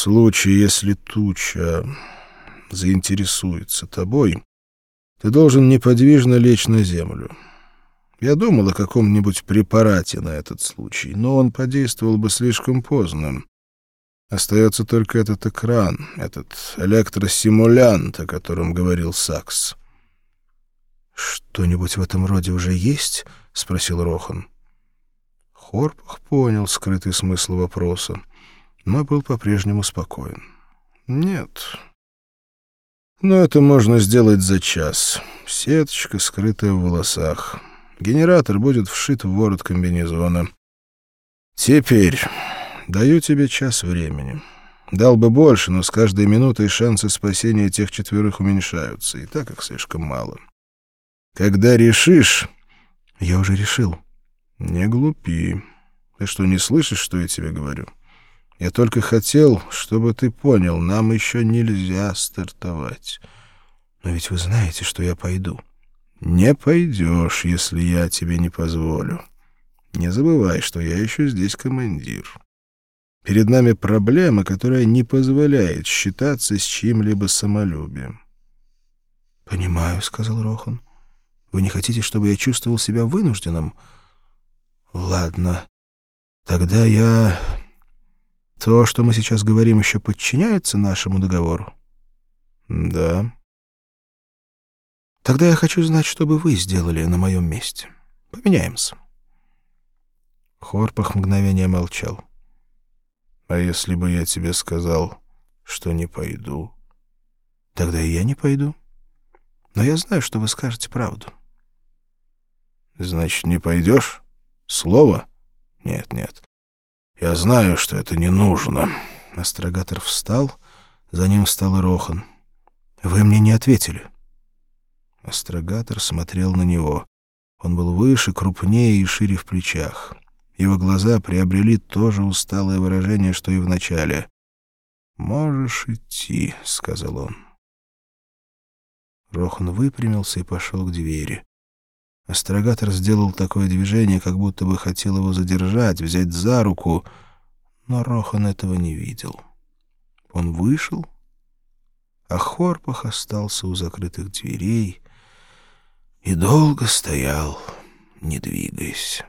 случае, если туча заинтересуется тобой, ты должен неподвижно лечь на землю. Я думал о каком-нибудь препарате на этот случай, но он подействовал бы слишком поздно. Остается только этот экран, этот электросимулянт, о котором говорил Сакс. «Что-нибудь в этом роде уже есть?» — спросил Рохан. Хорпах понял скрытый смысл вопроса, но был по-прежнему спокоен. «Нет. Но это можно сделать за час. Сеточка, скрытая в волосах». Генератор будет вшит в ворот комбинезона. Теперь даю тебе час времени. Дал бы больше, но с каждой минутой шансы спасения тех четверых уменьшаются, и так их слишком мало. Когда решишь... Я уже решил. Не глупи. Ты что, не слышишь, что я тебе говорю? Я только хотел, чтобы ты понял, нам еще нельзя стартовать. Но ведь вы знаете, что я пойду. Не пойдешь, если я тебе не позволю. Не забывай, что я еще здесь командир. Перед нами проблема, которая не позволяет считаться с чьим-либо самолюбием. — Понимаю, — сказал Рохан. — Вы не хотите, чтобы я чувствовал себя вынужденным? — Ладно. Тогда я... То, что мы сейчас говорим, еще подчиняется нашему договору? — Да. Тогда я хочу знать, что бы вы сделали на моем месте. Поменяемся. Хорпах мгновение молчал. А если бы я тебе сказал, что не пойду? Тогда и я не пойду. Но я знаю, что вы скажете правду. Значит, не пойдешь? Слово? Нет, нет. Я знаю, что это не нужно. Астрогатор встал, за ним встал и Рохан. Вы мне не ответили. — Астрогатор смотрел на него. Он был выше, крупнее и шире в плечах. Его глаза приобрели то же усталое выражение, что и в начале. «Можешь идти», — сказал он. Рохан выпрямился и пошел к двери. Астрогатор сделал такое движение, как будто бы хотел его задержать, взять за руку, но Рохан этого не видел. Он вышел, а Хорпах остался у закрытых дверей, и долго стоял, не двигаясь.